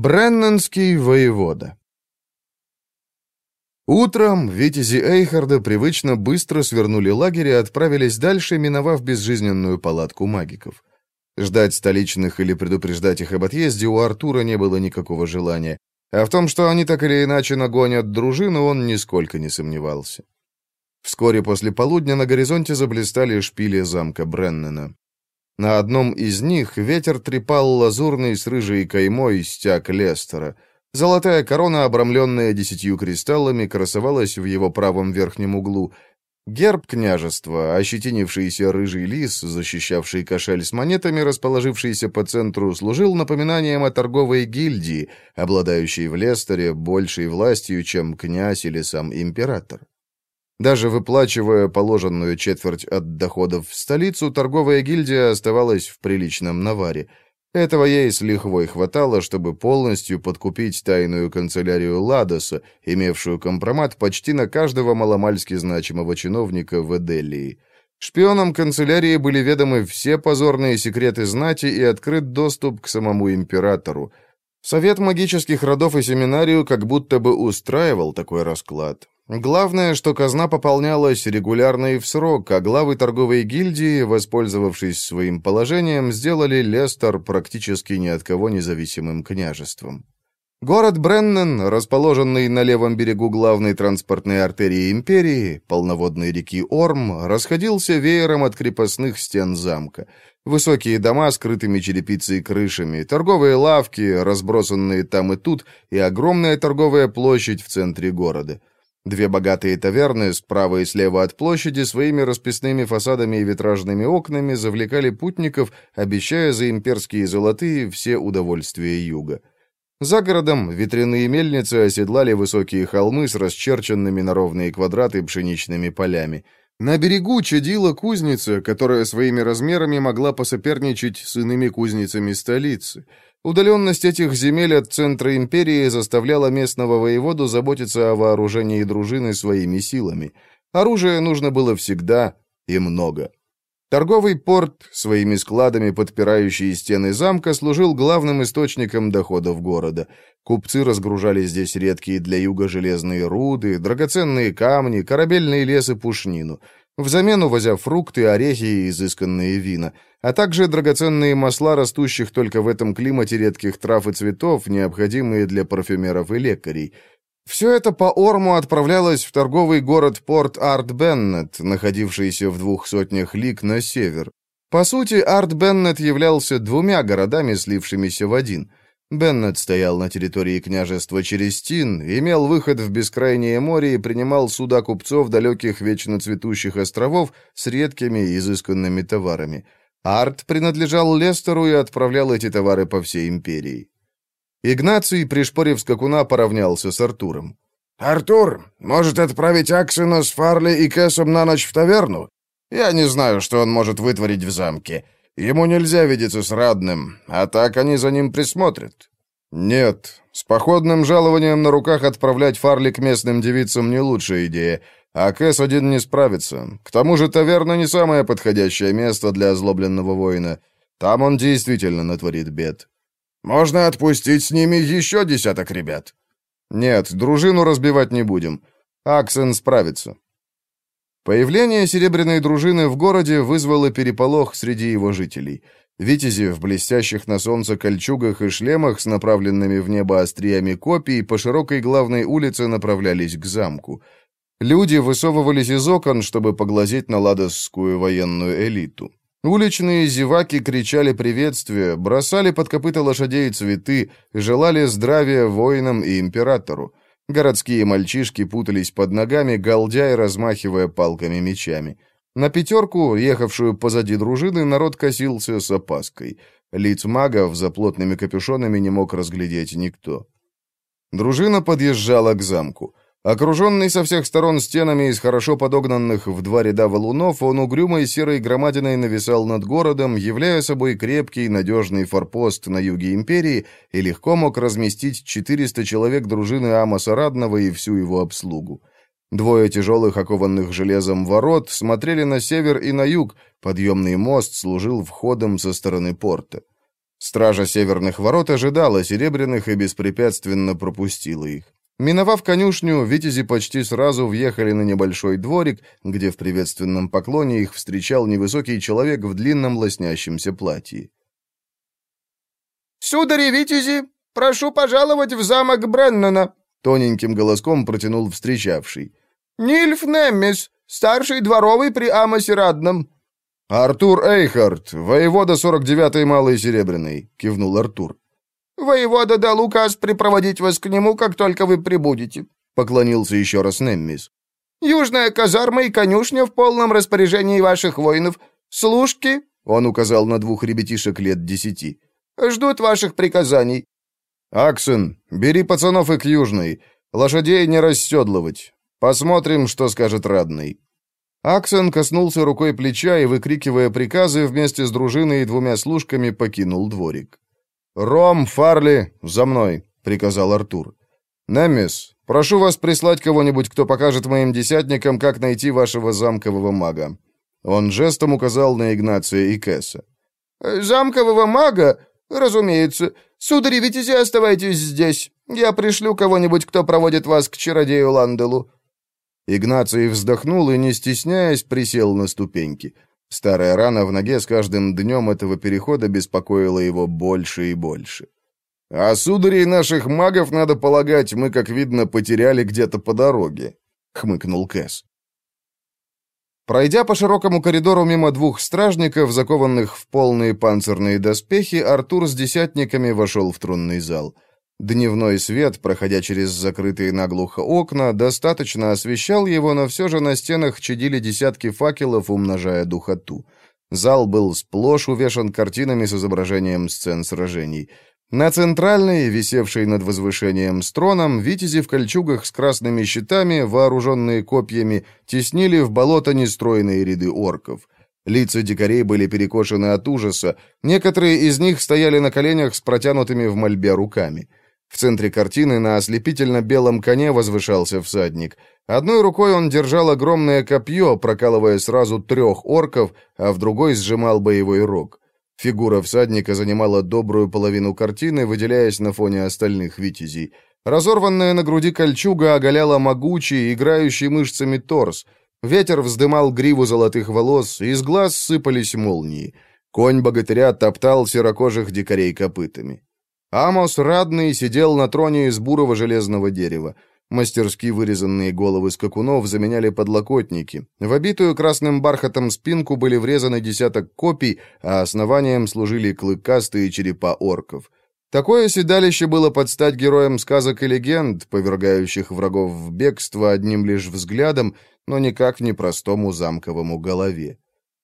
Бреннанский воевода Утром витязи Эйхарда привычно быстро свернули лагерь и отправились дальше, миновав безжизненную палатку магиков. Ждать столичных или предупреждать их об отъезде у Артура не было никакого желания, а в том, что они так или иначе нагонят дружину, он нисколько не сомневался. Вскоре после полудня на горизонте заблистали шпили замка Бреннена. На одном из них ветер трепал лазурный с рыжей каймой стяг Лестера — Золотая корона, обрамленная десятью кристаллами, красовалась в его правом верхнем углу. Герб княжества, ощетинившийся рыжий лис, защищавший кошель с монетами, расположившийся по центру, служил напоминанием о торговой гильдии, обладающей в Лестере большей властью, чем князь или сам император. Даже выплачивая положенную четверть от доходов в столицу, торговая гильдия оставалась в приличном наваре – этого ей с лихвой хватало, чтобы полностью подкупить тайную канцелярию Ладоса, имевшую компромат почти на каждого маломальски значимого чиновника в Эделии. Шпионам канцелярии были ведомы все позорные секреты знати и открыт доступ к самому императору. Совет магических родов и семинарию как будто бы устраивал такой расклад. Главное, что казна пополнялась регулярно и в срок, а главы торговой гильдии, воспользовавшись своим положением, сделали Лестер практически ни от кого независимым княжеством. Город Бреннен, расположенный на левом берегу главной транспортной артерии империи, полноводной реки Орм, расходился веером от крепостных стен замка. Высокие дома с крытыми черепицей крышами, торговые лавки, разбросанные там и тут, и огромная торговая площадь в центре города — Две богатые таверны справа и слева от площади своими расписными фасадами и витражными окнами завлекали путников, обещая за имперские золотые все удовольствия юга. За городом ветряные мельницы оседлали высокие холмы с расчерченными на ровные квадраты пшеничными полями. На берегу чадила кузница, которая своими размерами могла посоперничать с иными кузницами столицы — Удаленность этих земель от центра империи заставляла местного воеводу заботиться о вооружении дружины своими силами. Оружия нужно было всегда и много. Торговый порт, своими складами подпирающие стены замка, служил главным источником доходов города. Купцы разгружали здесь редкие для юга железные руды, драгоценные камни, корабельные лесы пушнину — взамен увозя фрукты, орехи и изысканные вина, а также драгоценные масла, растущих только в этом климате редких трав и цветов, необходимые для парфюмеров и лекарей. Все это по Орму отправлялось в торговый город Порт Арт-Беннет, находившийся в двух сотнях лиг на север. По сути, Арт-Беннет являлся двумя городами, слившимися в один – Беннет стоял на территории княжества Черестин, имел выход в бескрайнее море и принимал суда купцов далеких вечно цветущих островов с редкими и изысканными товарами. Арт принадлежал Лестеру и отправлял эти товары по всей империи. Игнаций, пришпорив скакуна, поравнялся с Артуром. «Артур, может отправить Аксена с Фарли и Кэсом на ночь в таверну? Я не знаю, что он может вытворить в замке. Ему нельзя видеться с Радным, а так они за ним присмотрят». «Нет, с походным жалованием на руках отправлять Фарли к местным девицам не лучшая идея, а Кэс один не справится. К тому же таверна не самое подходящее место для озлобленного воина. Там он действительно натворит бед». «Можно отпустить с ними еще десяток ребят». «Нет, дружину разбивать не будем. Аксен справится». Появление серебряной дружины в городе вызвало переполох среди его жителей. Витязи в блестящих на солнце кольчугах и шлемах с направленными в небо остриями копий по широкой главной улице направлялись к замку. Люди высовывались из окон, чтобы поглазеть на ладосскую военную элиту. Уличные зеваки кричали приветствия, бросали под копыта лошадей цветы, желали здравия воинам и императору. Городские мальчишки путались под ногами, галдя и размахивая палками-мечами. На пятерку, ехавшую позади дружины, народ косился с опаской. Лиц магов за плотными капюшонами не мог разглядеть никто. Дружина подъезжала к замку. Окруженный со всех сторон стенами из хорошо подогнанных в два ряда валунов, он угрюмой серой громадиной нависал над городом, являя собой крепкий, надежный форпост на юге империи и легко мог разместить 400 человек дружины Амоса Радного и всю его обслугу. Двое тяжелых, окованных железом ворот, смотрели на север и на юг, подъемный мост служил входом со стороны порта. Стража северных ворот ожидала серебряных и беспрепятственно пропустила их. Миновав конюшню, витязи почти сразу въехали на небольшой дворик, где в приветственном поклоне их встречал невысокий человек в длинном лоснящемся платье. «Судари витязи, прошу пожаловать в замок Бреннана», — тоненьким голоском протянул встречавший. «Нильф Неммис, старший дворовый при Амосе Радном». «Артур Эйхард, воевода 49-й Малой Серебряной», — кивнул Артур. «Воевода дал указ припроводить вас к нему, как только вы прибудете», — поклонился еще раз Неммис. «Южная казарма и конюшня в полном распоряжении ваших воинов. Служки», — он указал на двух ребятишек лет десяти, — «ждут ваших приказаний». «Аксен, бери пацанов и к Южной. Лошадей не расседлывать. Посмотрим, что скажет Радный». Аксен коснулся рукой плеча и, выкрикивая приказы, вместе с дружиной и двумя служками покинул дворик. «Ром, Фарли, за мной!» — приказал Артур. «Немис, прошу вас прислать кого-нибудь, кто покажет моим десятникам, как найти вашего замкового мага». Он жестом указал на Игнация и Кэса. «Замкового мага? Разумеется. Судари, витязи, оставайтесь здесь. Я пришлю кого-нибудь, кто проводит вас к чародею Ланделу». Игнаций вздохнул и, не стесняясь, присел на ступеньки. Старая рана в ноге с каждым днем этого перехода беспокоила его больше и больше. «А сударей наших магов, надо полагать, мы, как видно, потеряли где-то по дороге», — хмыкнул Кэс. Пройдя по широкому коридору мимо двух стражников, закованных в полные панцирные доспехи, Артур с десятниками вошел в тронный зал — Дневной свет, проходя через закрытые наглухо окна, достаточно освещал его, но все же на стенах чадили десятки факелов, умножая духоту. Зал был сплошь увешан картинами с изображением сцен сражений. На центральной, висевшей над возвышением с троном, витязи в кольчугах с красными щитами, вооруженные копьями, теснили в болото нестроенные ряды орков. Лица дикарей были перекошены от ужаса, некоторые из них стояли на коленях с протянутыми в мольбе руками. В центре картины на ослепительно-белом коне возвышался всадник. Одной рукой он держал огромное копье, прокалывая сразу трех орков, а в другой сжимал боевой рог. Фигура всадника занимала добрую половину картины, выделяясь на фоне остальных витязей. Разорванная на груди кольчуга оголяла могучий, играющий мышцами торс. Ветер вздымал гриву золотых волос, из глаз сыпались молнии. Конь богатыря топтал серокожих дикарей копытами. Амос Радный сидел на троне из бурого железного дерева. Мастерски вырезанные головы скакунов заменяли подлокотники. В обитую красным бархатом спинку были врезаны десяток копий, а основанием служили клыкастые черепа орков. Такое седалище было под стать героям сказок и легенд, повергающих врагов в бегство одним лишь взглядом, но никак не простому замковому голове.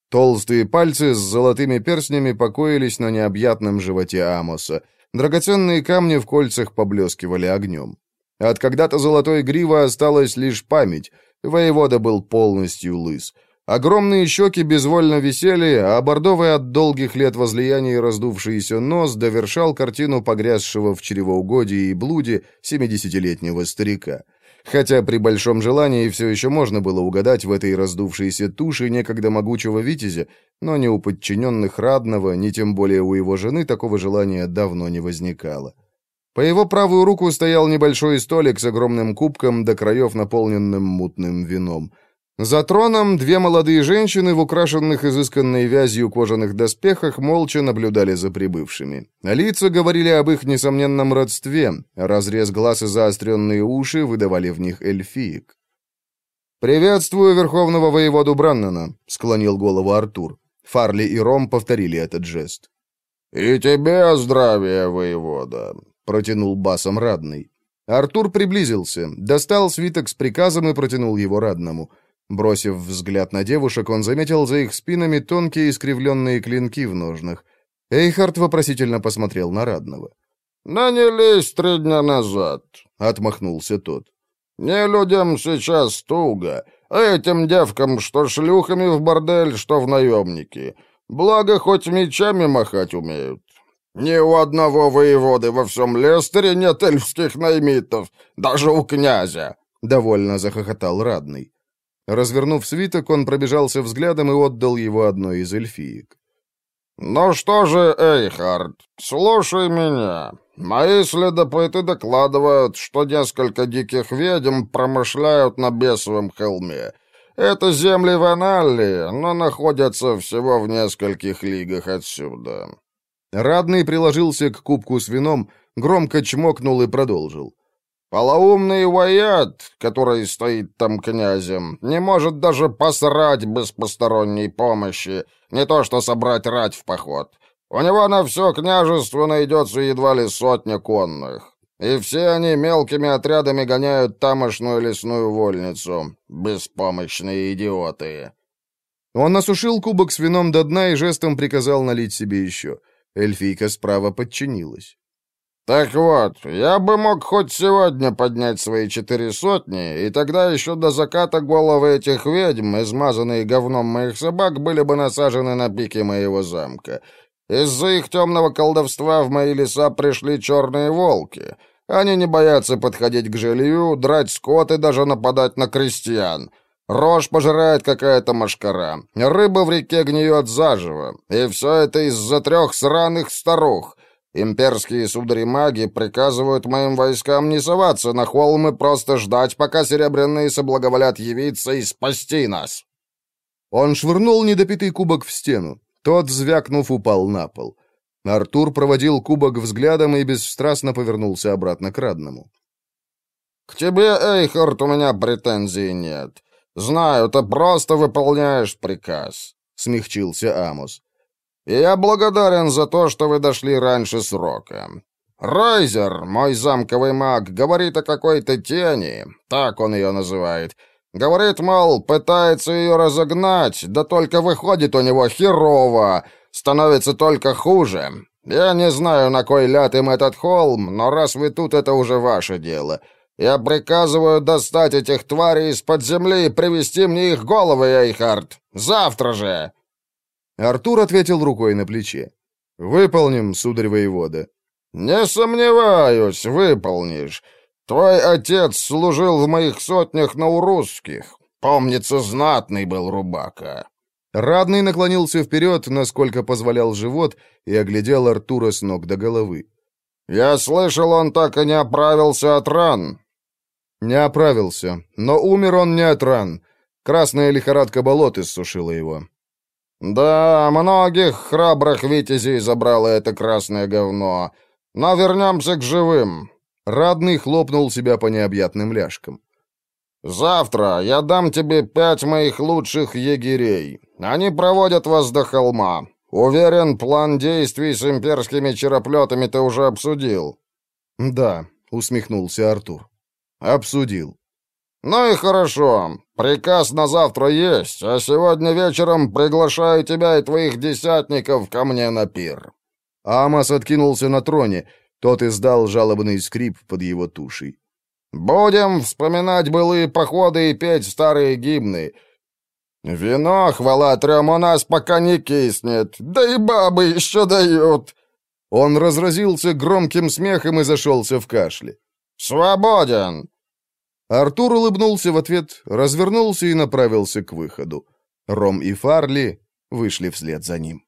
Толстые пальцы с золотыми перстнями покоились на необъятном животе Амоса — Драгоценные камни в кольцах поблескивали огнем. От когда-то золотой гривы осталась лишь память. Воевода был полностью лыс. Огромные щеки безвольно висели, а бордовый от долгих лет возлияний раздувшийся нос довершал картину погрязшего в чревоугодии и блуде семидесятилетнего старика. Хотя при большом желании все еще можно было угадать в этой раздувшейся туше некогда могучего витязя, но ни у подчиненных Радного, ни тем более у его жены такого желания давно не возникало. По его правую руку стоял небольшой столик с огромным кубком до краев, наполненным мутным вином. За троном две молодые женщины в украшенных изысканной вязью кожаных доспехах молча наблюдали за прибывшими. Лица говорили об их несомненном родстве, разрез глаз и заостренные уши выдавали в них эльфиек. «Приветствую верховного воеводу Браннана», — склонил голову Артур. Фарли и Ром повторили этот жест. «И тебе здравия, воевода», — протянул басом Радный. Артур приблизился, достал свиток с приказом и протянул его Радному — Бросив взгляд на девушек, он заметил за их спинами тонкие искривленные клинки в ножнах. Эйхард вопросительно посмотрел на Радного. «Нанялись три дня назад», — отмахнулся тот. «Не людям сейчас туго, а этим девкам, что шлюхами в бордель, что в наемники. Благо, хоть мечами махать умеют. Ни у одного воеводы во всем Лестере нет эльфских наймитов, даже у князя», — довольно захохотал Радный. Развернув свиток, он пробежался взглядом и отдал его одной из эльфиек. «Ну что же, Эйхард, слушай меня. Мои следопыты докладывают, что несколько диких ведьм промышляют на Бесовом холме. Это земли Ваналли, но находятся всего в нескольких лигах отсюда». Радный приложился к кубку с вином, громко чмокнул и продолжил. Полоумный Ваят, который стоит там князем, не может даже посрать без посторонней помощи, не то что собрать рать в поход. У него на все княжество найдется едва ли сотня конных. И все они мелкими отрядами гоняют тамошную лесную вольницу. Беспомощные идиоты. Он осушил кубок с вином до дна и жестом приказал налить себе еще. Эльфийка справа подчинилась. «Так вот, я бы мог хоть сегодня поднять свои четыре сотни, и тогда еще до заката головы этих ведьм, измазанные говном моих собак, были бы насажены на пике моего замка. Из-за их темного колдовства в мои леса пришли черные волки. Они не боятся подходить к жилью, драть скот и даже нападать на крестьян». Рожь пожирает какая-то машкара. Рыба в реке гниет заживо. И все это из-за трех сраных старух. Имперские судари-маги приказывают моим войскам не соваться на холм и просто ждать, пока серебряные соблаговолят явиться и спасти нас». Он швырнул недопитый кубок в стену. Тот, звякнув, упал на пол. Артур проводил кубок взглядом и бесстрастно повернулся обратно к Радному. «К тебе, Эйхард, у меня претензий нет. Знаю, ты просто выполняешь приказ», — смягчился Амус я благодарен за то, что вы дошли раньше срока. Райзер, мой замковый маг, говорит о какой-то тени, так он ее называет. Говорит, мол, пытается ее разогнать, да только выходит у него херово, становится только хуже. Я не знаю, на кой ляд им этот холм, но раз вы тут, это уже ваше дело. Я приказываю достать этих тварей из-под земли и привести мне их головы, Эйхард. Завтра же!» Артур ответил рукой на плече. «Выполним, сударь воевода». «Не сомневаюсь, выполнишь. Твой отец служил в моих сотнях на урусских. Помнится, знатный был рубака». Радный наклонился вперед, насколько позволял живот, и оглядел Артура с ног до головы. «Я слышал, он так и не оправился от ран». «Не оправился, но умер он не от ран. Красная лихорадка болот иссушила его. «Да, многих храбрых витязей забрало это красное говно. Но вернемся к живым». Радный хлопнул себя по необъятным ляжкам. «Завтра я дам тебе пять моих лучших егерей. Они проводят вас до холма. Уверен, план действий с имперскими чероплетами ты уже обсудил». «Да», — усмехнулся Артур. «Обсудил». «Ну и хорошо. Приказ на завтра есть, а сегодня вечером приглашаю тебя и твоих десятников ко мне на пир». Амос откинулся на троне. Тот издал жалобный скрип под его тушей. «Будем вспоминать былые походы и петь старые гимны. Вино, хвала трем, у нас пока не киснет, да и бабы еще дают». Он разразился громким смехом и зашелся в кашле. «Свободен!» Артур улыбнулся в ответ, развернулся и направился к выходу. Ром и Фарли вышли вслед за ним.